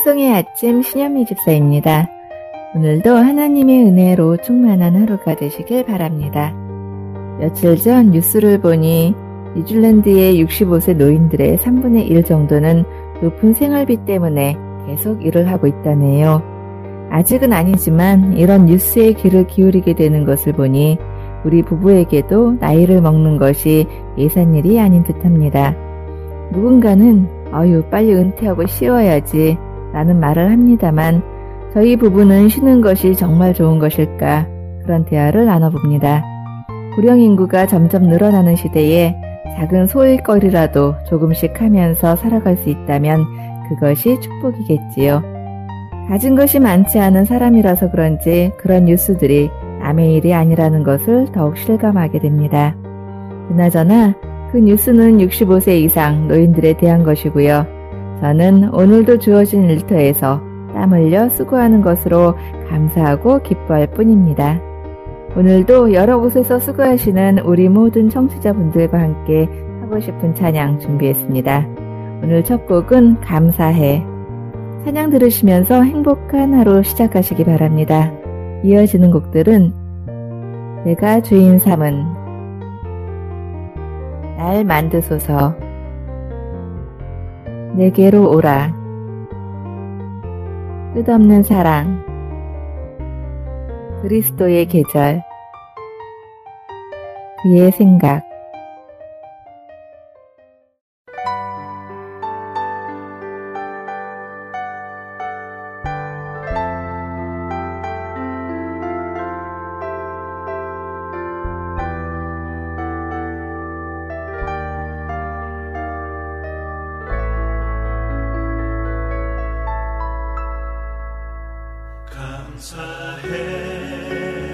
찬송의 아침 신현미 집사입니다. 오늘도 하나님의 은혜로 충만한 하루가 되시길 바랍니다. 며칠 전 뉴스를 보니 뉴질랜드의 65세 노인들의 3분의 1 정도는 높은 생활비 때문에 계속 일을 하고 있다네요. 아직은 아니지만 이런 뉴스에 귀를 기울이게 되는 것을 보니 우리 부부에게도 나이를 먹는 것이 예산일이 아닌 듯합니다. 누군가는 어유 빨리 은퇴하고 쉬어야지 라는 말을 합니다만 저희 부부는 쉬는 것이 정말 좋은 것일까 그런 대화를 나눠봅니다. 고령 인구가 점점 늘어나는 시대에 작은 소일거리라도 조금씩 하면서 살아갈 수 있다면 그것이 축복이겠지요. 가진 것이 많지 않은 사람이라서 그런지 그런 뉴스들이 남의 일이 아니라는 것을 더욱 실감하게 됩니다. 그나저나 그 뉴스는 65세 이상 노인들에 대한 것이고요. 저는 오늘도 주어진 일터에서 땀 흘려 수고하는 것으로 감사하고 기뻐할 뿐입니다. 오늘도 여러 곳에서 수고하시는 우리 모든 청취자분들과 함께 하고 싶은 찬양 준비했습니다. 오늘 첫 곡은 감사해. 찬양 들으시면서 행복한 하루 시작하시기 바랍니다. 이어지는 곡들은 내가 주인 삼은 날 만드소서 내게로 오라. 끝없는 사랑. 그리스도의 계절. 그의 생각 나의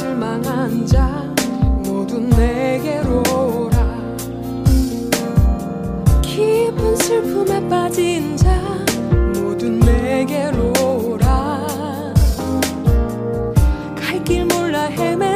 실망한 자 모두 내게로 오라. 깊은 슬픔에 빠진 자 모두 내게로 오라. 갈 길 몰라 헤매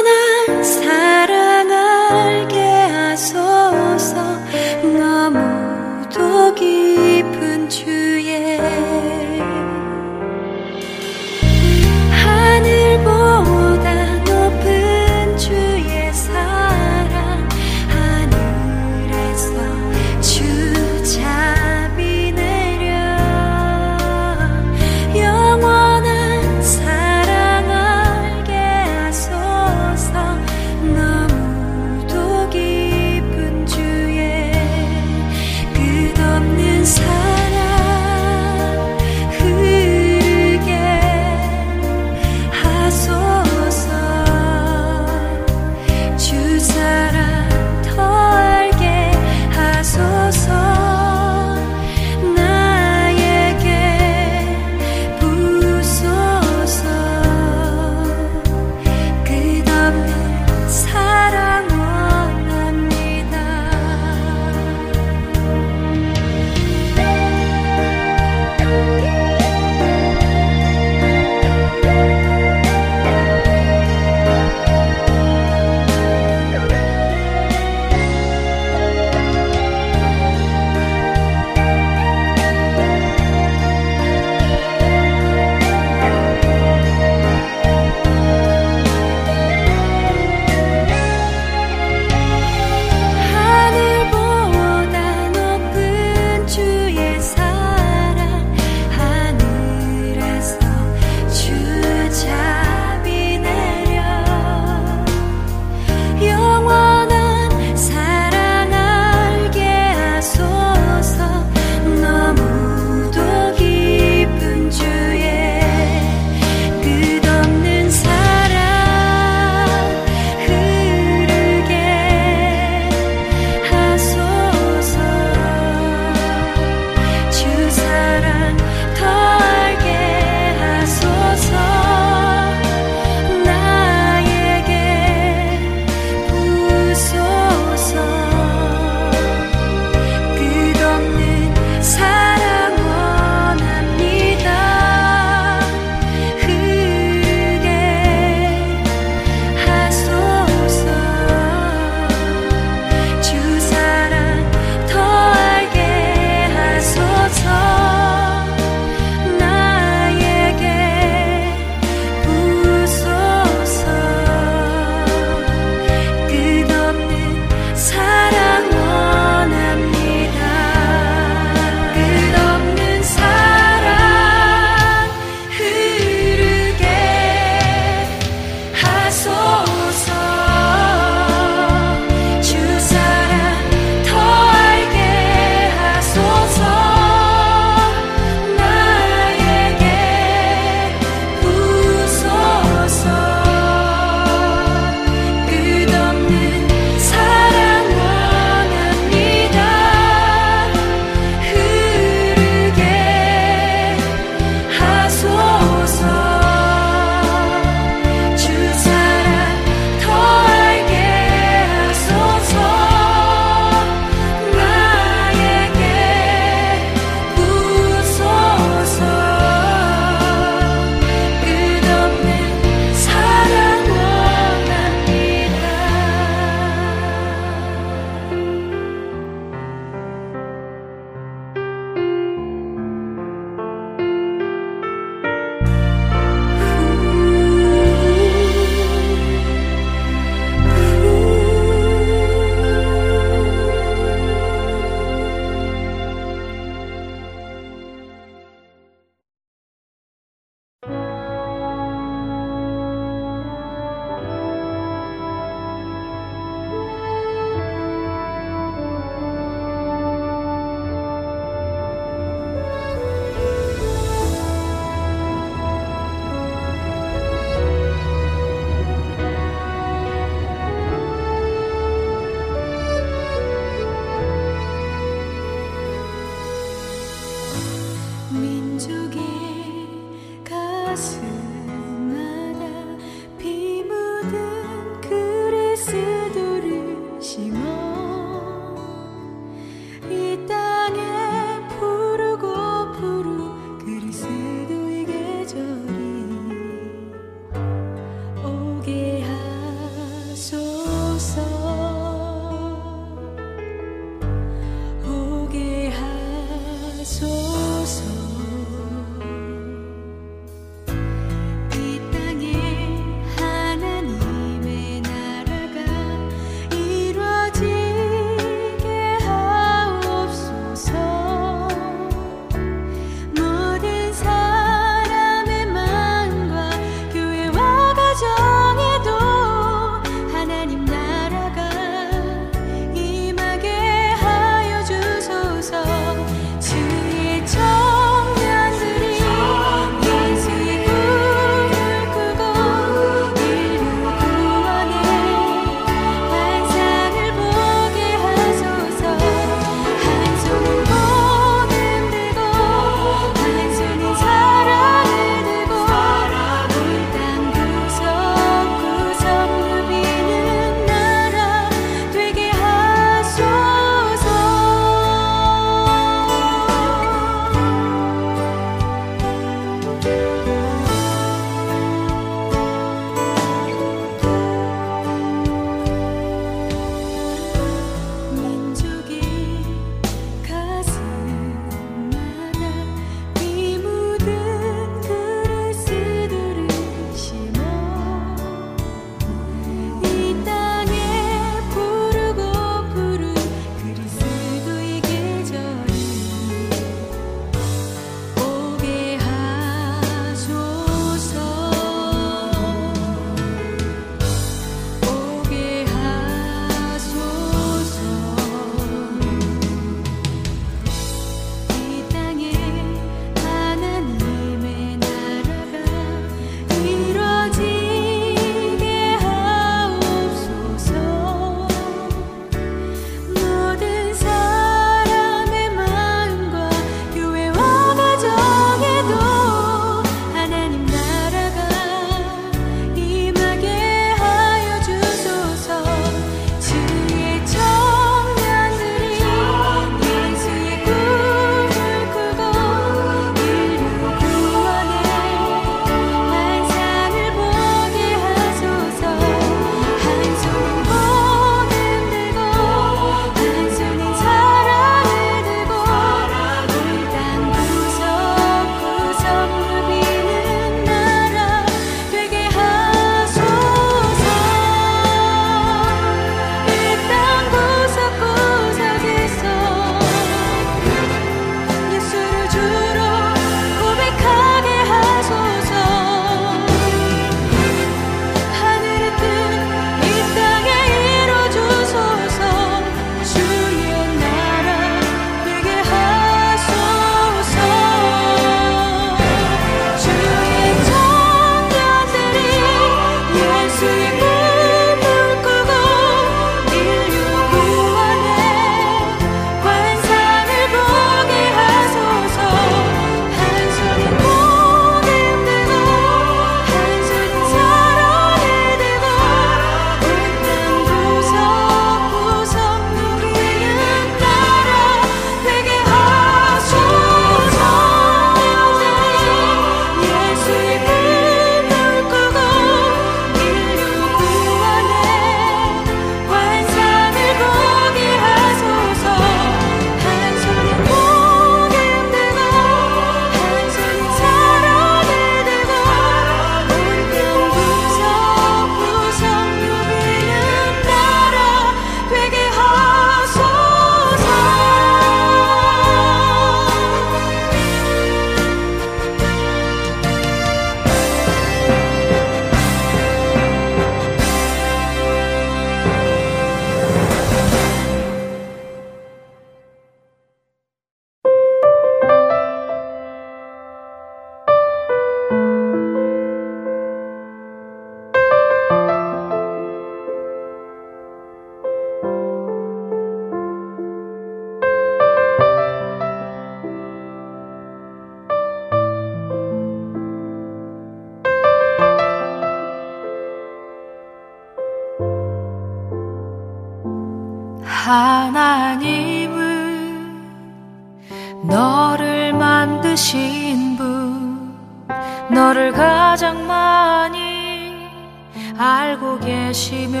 알고 계시며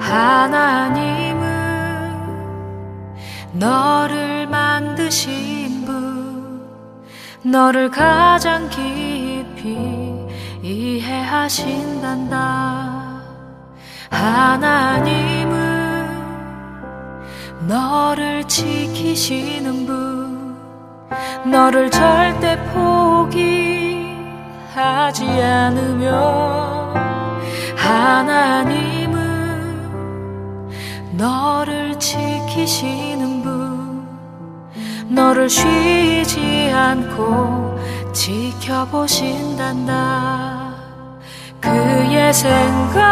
하나님은 너를 만드신 분 너를 가장 깊이 이해하신단다. 하나님은 너를 지키시는 분 너를 절대 포기 하지 않으며 하나님은 너를 지키시는 분 너를 쉬지 않고 지켜보신단다. 그의 생각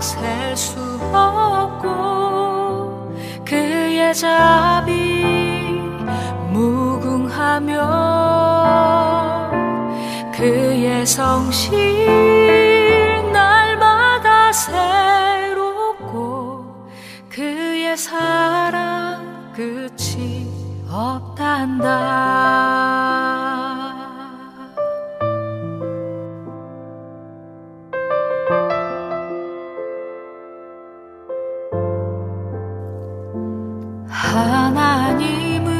셀 수 없고 그의 자비 무궁하며 그의 성실 새롭고 그의 사랑 끝이 없단다. 하나님은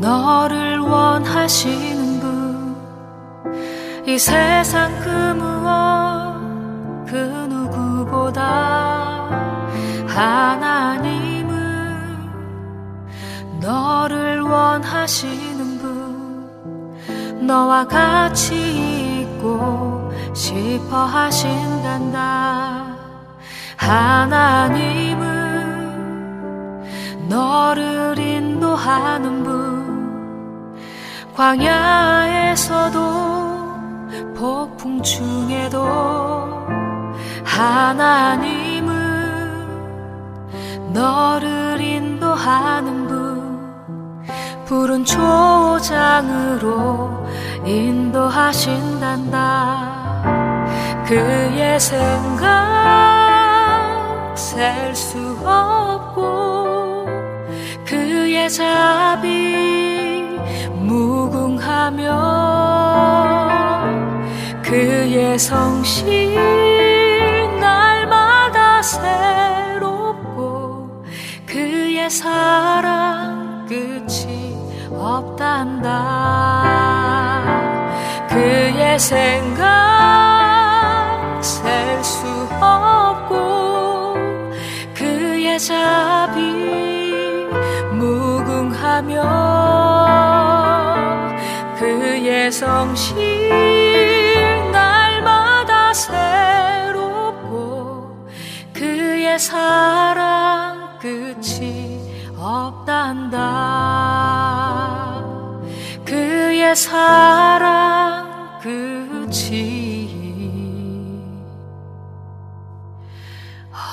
너를 원하시는 분, 이 세상 그 무엇, 그 누구보다 하나님은 너를 원하시는 분, 너와 같이 있고 싶어 하신단다. 하나님은 너를 인도하는 분 광야에서도 폭풍 중에도 하나님은 너를 인도하는 분 푸른 초장으로 인도하신단다. 그의 생각 셀 수 없고 그의 자비 무궁하며 그의 성실 새롭고 그의 사랑 끝이 없단다. 그의 생각 셀 수 없고 그의 자비 무궁하며 그의 성실 사랑 끝이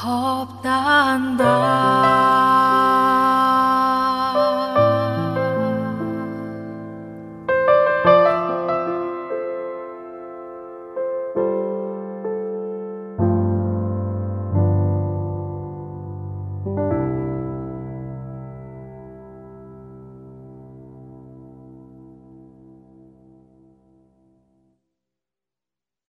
없단다